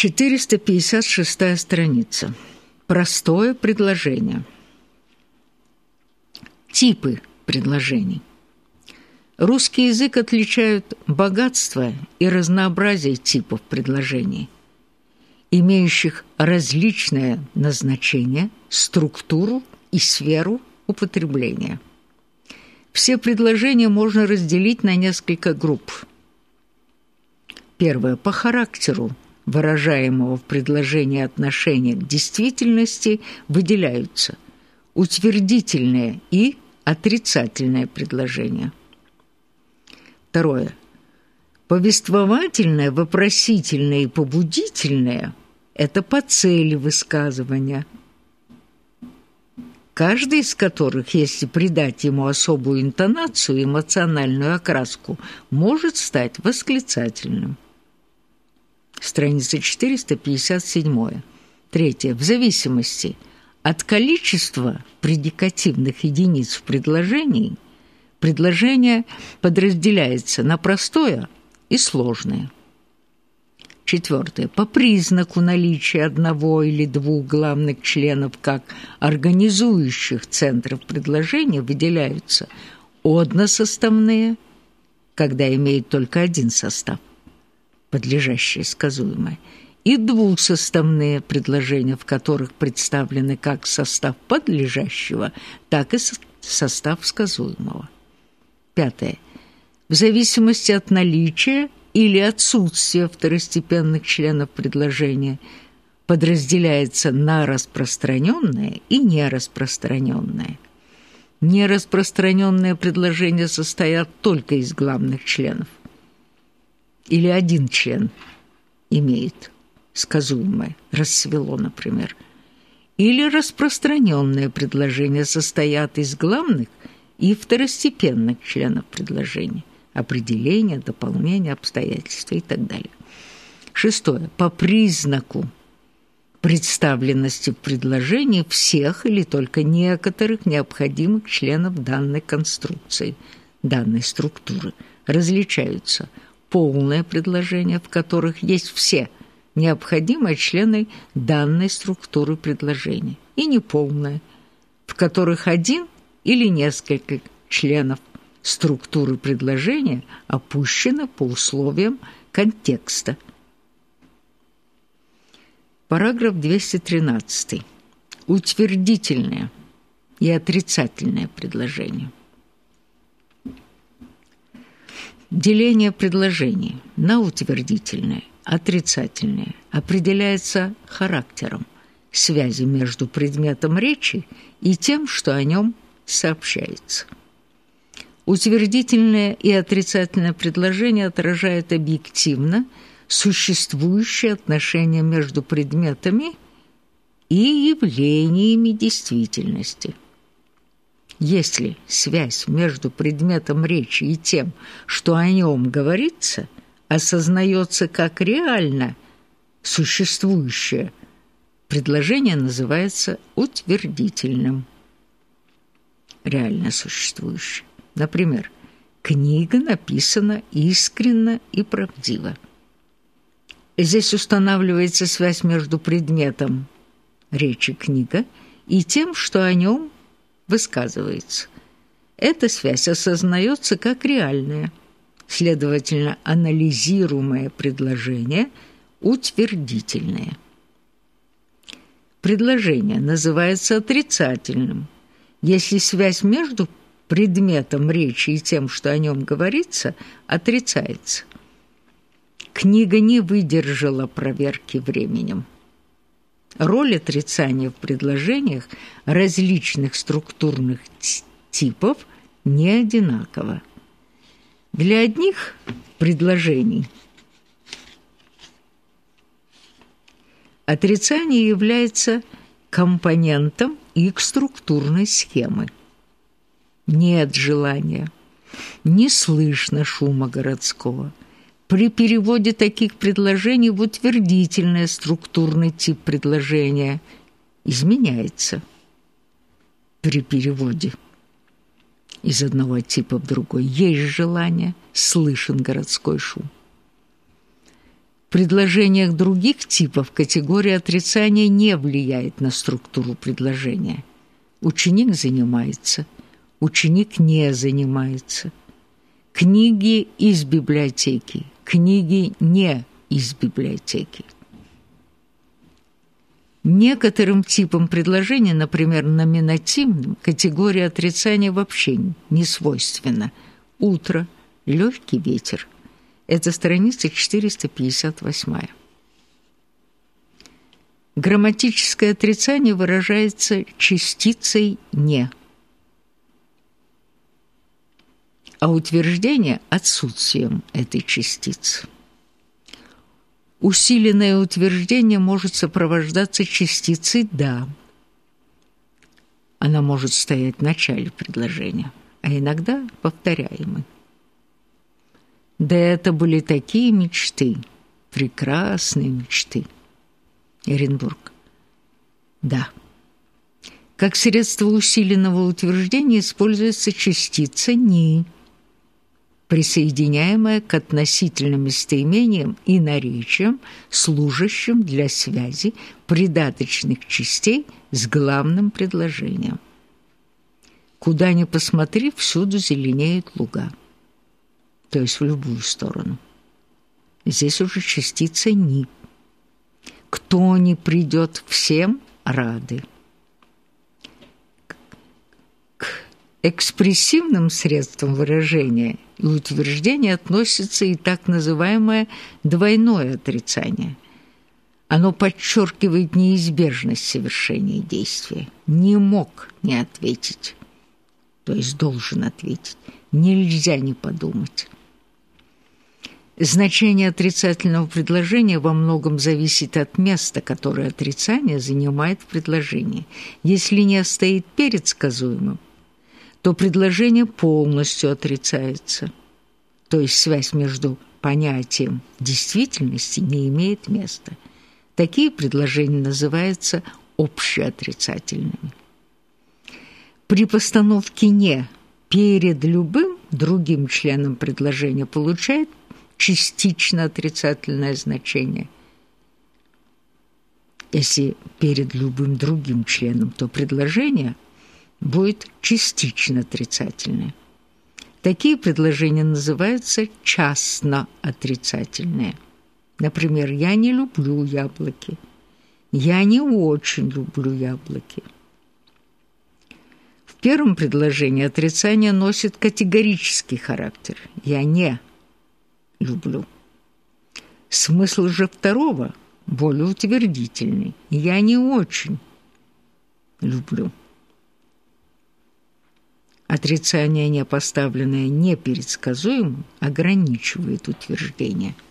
456 страница. Простое предложение. Типы предложений. Русский язык отличают богатство и разнообразие типов предложений, имеющих различное назначение, структуру и сферу употребления. Все предложения можно разделить на несколько групп. Первое. По характеру выражаемого в предложении отношения к действительности выделяются утвердительное и отрицательное предложение. Второе. Повествовательное, вопросительное и побудительное – это по цели высказывания, каждый из которых, если придать ему особую интонацию, эмоциональную окраску, может стать восклицательным страница 457. Третье. В зависимости от количества предикативных единиц в предложении предложение подразделяется на простое и сложное. Четвертое. По признаку наличия одного или двух главных членов как организующих центров предложения выделяются односоставные, когда имеют только один состав, подлежащее сказуемое, и двухсоставные предложения, в которых представлены как состав подлежащего, так и состав сказуемого. Пятое. В зависимости от наличия или отсутствия второстепенных членов предложения подразделяется на распространенное и нераспространенное. Нераспространенные предложения состоят только из главных членов или один член имеет сказуемое, рассвело, например, или распространенное предложение состоят из главных и второстепенных членов предложения, определения, дополнения, обстоятельства и так далее. Шестое. По признаку представленности в предложении всех или только некоторых необходимых членов данной конструкции, данной структуры различаются – полное предложение, в которых есть все необходимые члены данной структуры предложения, и неполное, в которых один или несколько членов структуры предложения опущены по условиям контекста. Параграф 213. Утвердительное и отрицательное предложение. Деление предложений на утвердительное, отрицательное определяется характером связи между предметом речи и тем, что о нем сообщается. Утвердительное и отрицательное предложение отражают объективно существующие отношения между предметами и явлениями действительности – если связь между предметом речи и тем, что о нем говорится, осознается как реально существующее, предложение называется утвердительным. Реально существующее. Например, книга написана искренно и правдиво. Здесь устанавливается связь между предметом речи книга и тем, что о нем высказывается. Эта связь осознается как реальная. Следовательно, анализируемое предложение утвердительное. Предложение называется отрицательным, если связь между предметом речи и тем, что о нем говорится, отрицается. Книга не выдержала проверки временем. Роль отрицания в предложениях различных структурных типов не одинакова. Для одних предложений отрицание является компонентом их структурной схемы. Нет желания, не слышно шума городского – при переводе таких предложений в утвердительный структурный тип предложения изменяется при переводе из одного типа в другой. Есть желание, слышен городской шум. предложениях других типов категория отрицания не влияет на структуру предложения. Ученик занимается, ученик не занимается. Книги из библиотеки, книги не из библиотеки. Некоторым типам предложения, например, номинативным, категория отрицания вообще не свойственна. Утро, легкий ветер. Это страница 458. Грамматическое отрицание выражается частицей «не», а утверждение – отсутствием этой частицы. Усиленное утверждение может сопровождаться частицей «да». Она может стоять в начале предложения, а иногда повторяемой. Да это были такие мечты, прекрасные мечты. Эренбург. Да. Как средство усиленного утверждения используется частица «ни», присоединяемая к относительным местоимениям и наречиям, служащим для связи придаточных частей с главным предложением. Куда ни посмотри, всюду зеленеют луга. То есть в любую сторону. Здесь уже частица «ни». Кто не придет, всем рады. Экспрессивным средством выражения и утверждения относится и так называемое двойное отрицание. Оно подчеркивает неизбежность совершения действия. Не мог не ответить, то есть должен ответить. Нельзя не подумать. Значение отрицательного предложения во многом зависит от места, которое отрицание занимает в предложении. Если не стоит перед сказуемым, то предложение полностью отрицается. То есть связь между понятием действительности не имеет места. Такие предложения называются общеотрицательными. При постановке «не» перед любым другим членом предложения получает частично отрицательное значение. Если перед любым другим членом, то предложение – будет частично отрицательное. Такие предложения называются частно отрицательные. Например, «Я не люблю яблоки», «Я не очень люблю яблоки». В первом предложении отрицание носит категорический характер. «Я не люблю». Смысл же второго более утвердительный. «Я не очень люблю». Отрицание, не поставленное непредсказуемым, ограничивает утверждение –